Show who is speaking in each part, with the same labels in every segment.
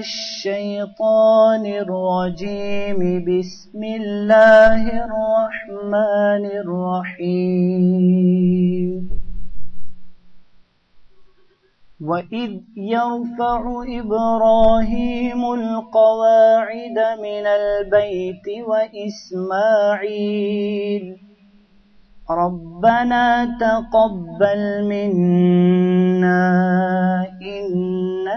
Speaker 1: الشيطان الرجيم. بسم الله الرحمن الرحيم. وإذ يرفع إبراهيم القواعد من البيت وإسماعيل ربنا تقبل منا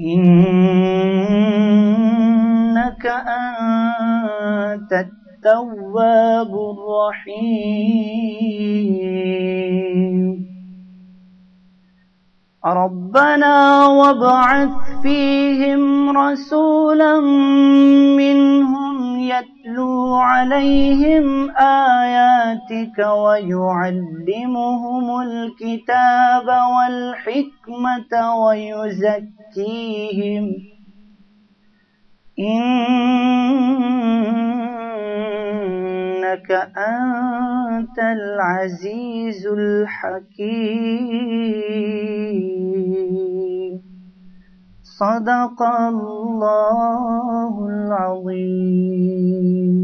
Speaker 1: إنك أنت التواب الرحيم. ربنا وابعث فيهم رسولا منهم يتلو عليهم آياتك ويعلمهم الكتاب والحكمة ويزكيهم إنك أنت العزيز الحكيم صدق الله العظيم.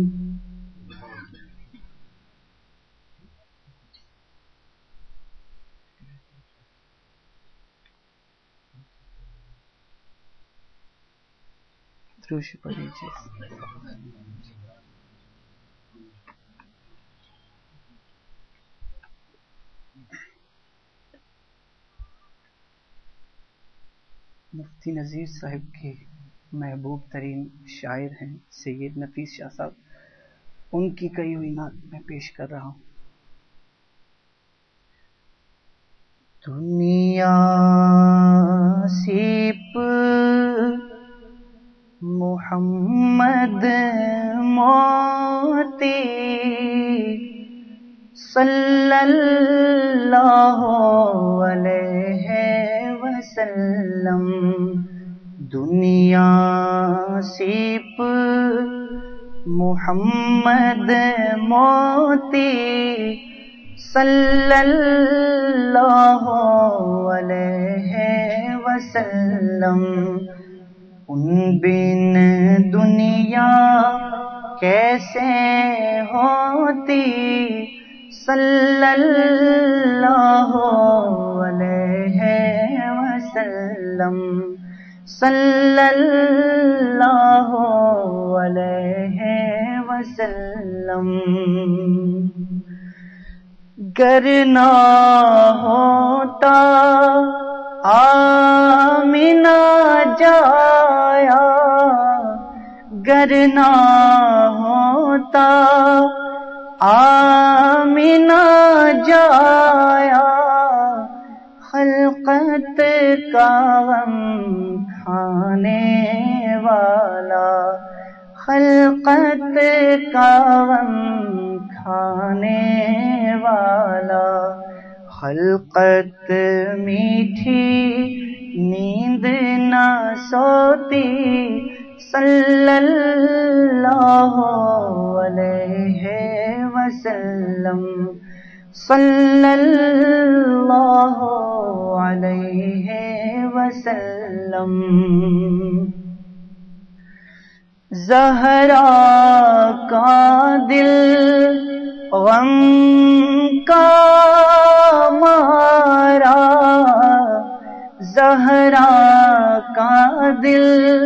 Speaker 1: دروش پڑھیجیے مفتی نذیر صاحب کے محبوب ترین شاعر ہیں، سید نفیس شاہ صاحب۔ ان کی کئی ہوئی نعت میں پیش کر رہا ہوں۔ دنیا سیپ محمد موتی صلی اللہ علیہ وسلم، دنیا سیپ، محمد موتی صلی اللہ علیہ وسلم۔ ان بن دنیا کیسے ہوتی؟ صلی اللہ وسلم صلی اللہ علیہ وسلم گرنا ہوتا آمنا جایا گرنا ہوتا آمنا جایا کا غم کھانے والا، خلقت کا غم کھانے والا۔ خلقت میٹھی، نیند نہ سوتی، صلی اللہ علیہ وسلم۔ صلی اللہ علیہ وسلم۔ زہرا کا دل غم کا مارا۔ زہرا کا دل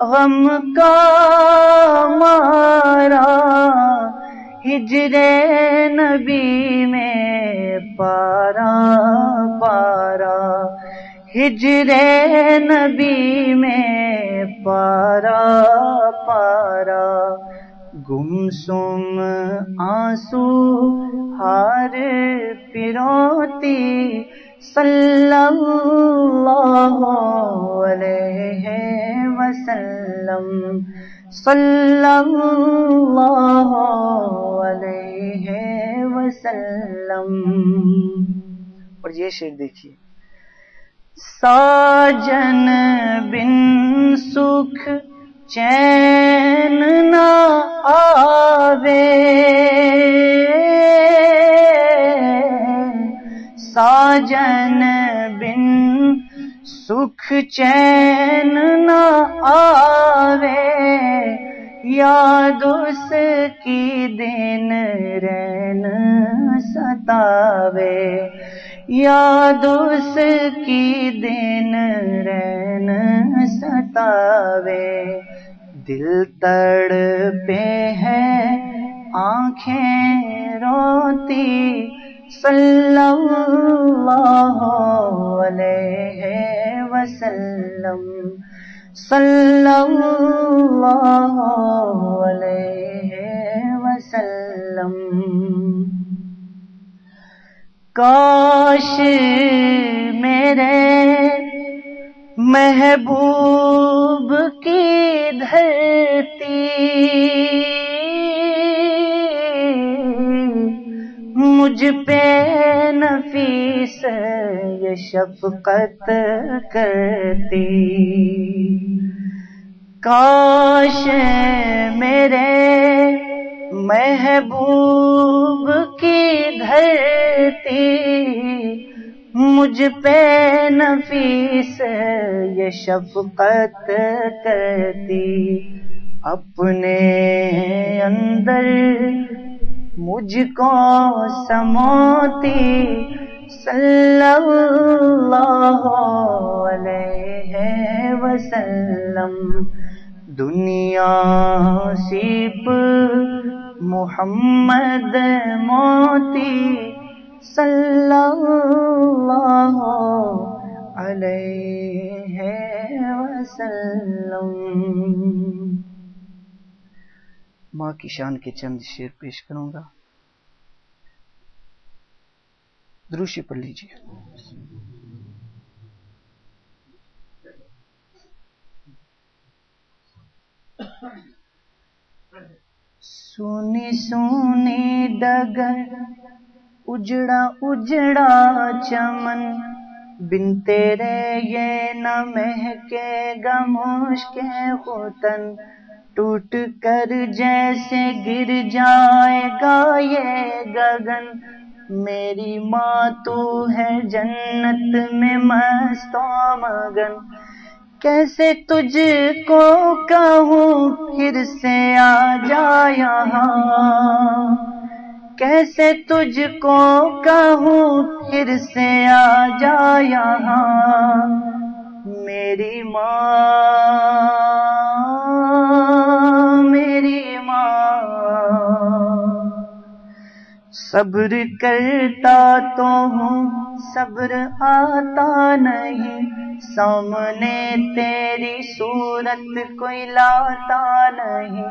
Speaker 1: غم کا مارا۔ ہجر نبی میں پارا۔ پارا ہجر نبی میں پارا پارا گم سم آنسو ہار پروتی صلی اللہ علیہ وسلم، صلی اللہ علیہ وسلم۔ اور یہ شعر دیکھیے۔ ساجن بن سکھ چین نہ آوے ساجن بن سکھ چین نہ آوے یاد اس کی دن رین ستاوے یاد اس کی دن رین ستاوے۔ دل تڑ پہ ہے، آنکھیں روتی۔ صلی اللہ علیہ وسلم۔ صلی اللہ علیہ وسلم۔ کاش میرے محبوب کی دھرتی مجھ پہ نفیس یہ شفقت کرتی کاش میرے محبوب کی دھرتی، مجھ پہ نفیس یہ شفقت کرتی۔ اپنے اندر مجھ کو سموتی، صلی اللہ علیہ وسلم۔ دنیا سیپ محمد موتی صلی اللہ علیہ وسلم ماں کی شان کے چند شیر پیش کروں گا دروشی پڑھ لیجیے Thank you. سونی سونی ڈگر، اجڑا اجڑا چمن۔ بن تیرے یہ نہ مہکے گا مشکے خوتن ٹوٹ کر جیسے گر جائے گا یہ گگن۔ میری ماں تو ہے جنت میں مست مگن۔ کیسے تجھ کو کہوں پھر سے آ جا یہاں؟ کیسے تجھ کو کہوں پھر سے آ جا یہاں؟ میری ماں میری ماں۔ صبر کرتا تو ہوں، صبر آتا نہیں۔ سامنے تیری صورت کوئی لاتا نہیں،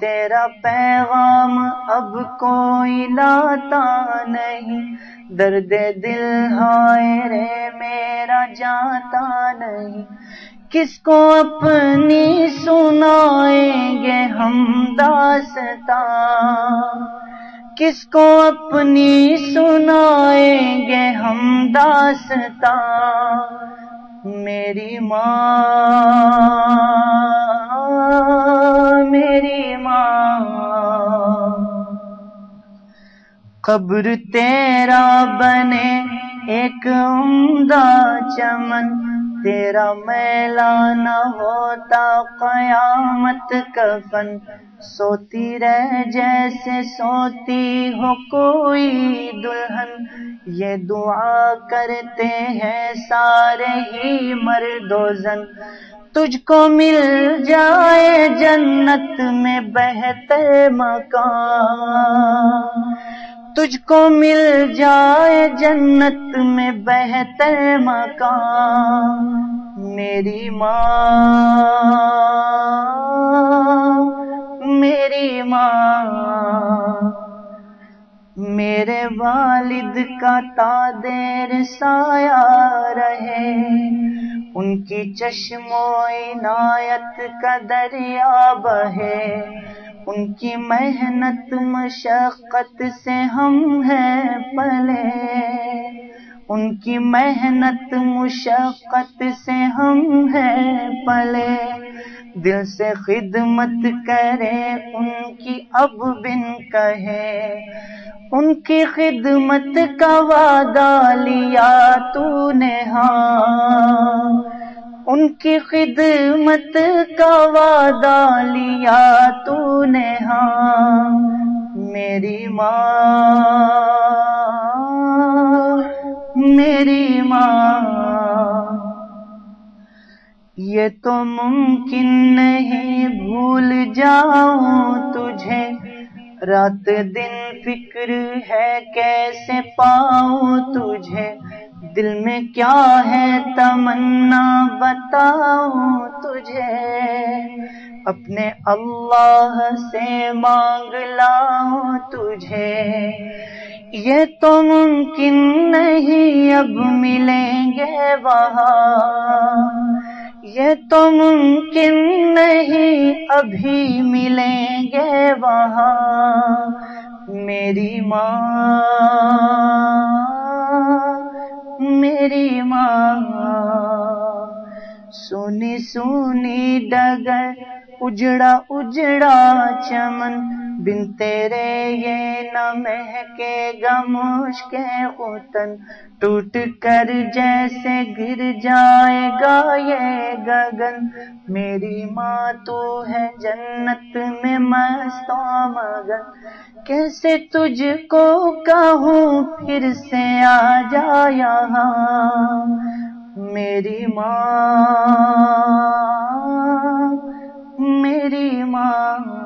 Speaker 1: تیرا پیغام اب کوئی لاتا نہیں۔ درد دل ہائے رے، میرا جاتا نہیں۔ کس کو اپنی سنائیں گے ہم داستان کس کو اپنی سنائیں گے ہم داستان میری ماں میری ماں۔ قبر تیرا بنے ایک عمدہ چمن۔ تیرا میلا نہ ہوتا، قیامت کفن سوتی رہ جیسے سوتی ہو کوئی دلہن۔ یہ دعا کرتے ہیں سارے ہی مرد و زن۔ تجھ کو مل جائے جنت میں بہتر مکان تجھ کو مل جائے جنت میں بہتر مکان میری ماں میری ماں۔ میرے والد کا تا دیر سایہ رہے، ان کی چشم و عنایت کا دریا بہے۔ ان کی محنت مشقت سے ہم ہیں پلے۔ ان کی محنت مشقت سے ہم ہیں پلے۔ دل سے خدمت کرے ان کی اب بن کہے۔ ان کی خدمت کا وعدہ لیا تو نے ہاں۔ ان کی خدمت کا وعدہ لیا تو نے ہاں میری ماں میری ماں۔ یہ تو ممکن نہیں، بھول جاؤں تجھے۔ رات دن فکر ہے، کیسے پاؤں تجھے؟ دل میں کیا ہے تمنا بتاؤں تجھے۔ اپنے اللہ سے مانگ لاؤں تجھے۔ یہ تو ممکن نہیں، اب ملیں گے وہاں۔ یہ تو ممکن نہیں، ابھی ملیں گے وہاں۔ میری ماں۔ میری ماں۔ سنی سنی ڈگر اجڑا اجڑا چمن بن تیرے یہ نہ مہکے گا مشک خوتن ٹوٹ کر جیسے گر جائے گا یہ گگن میری ماں تو ہے جنت میں مست مگن کیسے تجھ کو کہوں پھر سے آ جا یہاں میری ماں میری ماں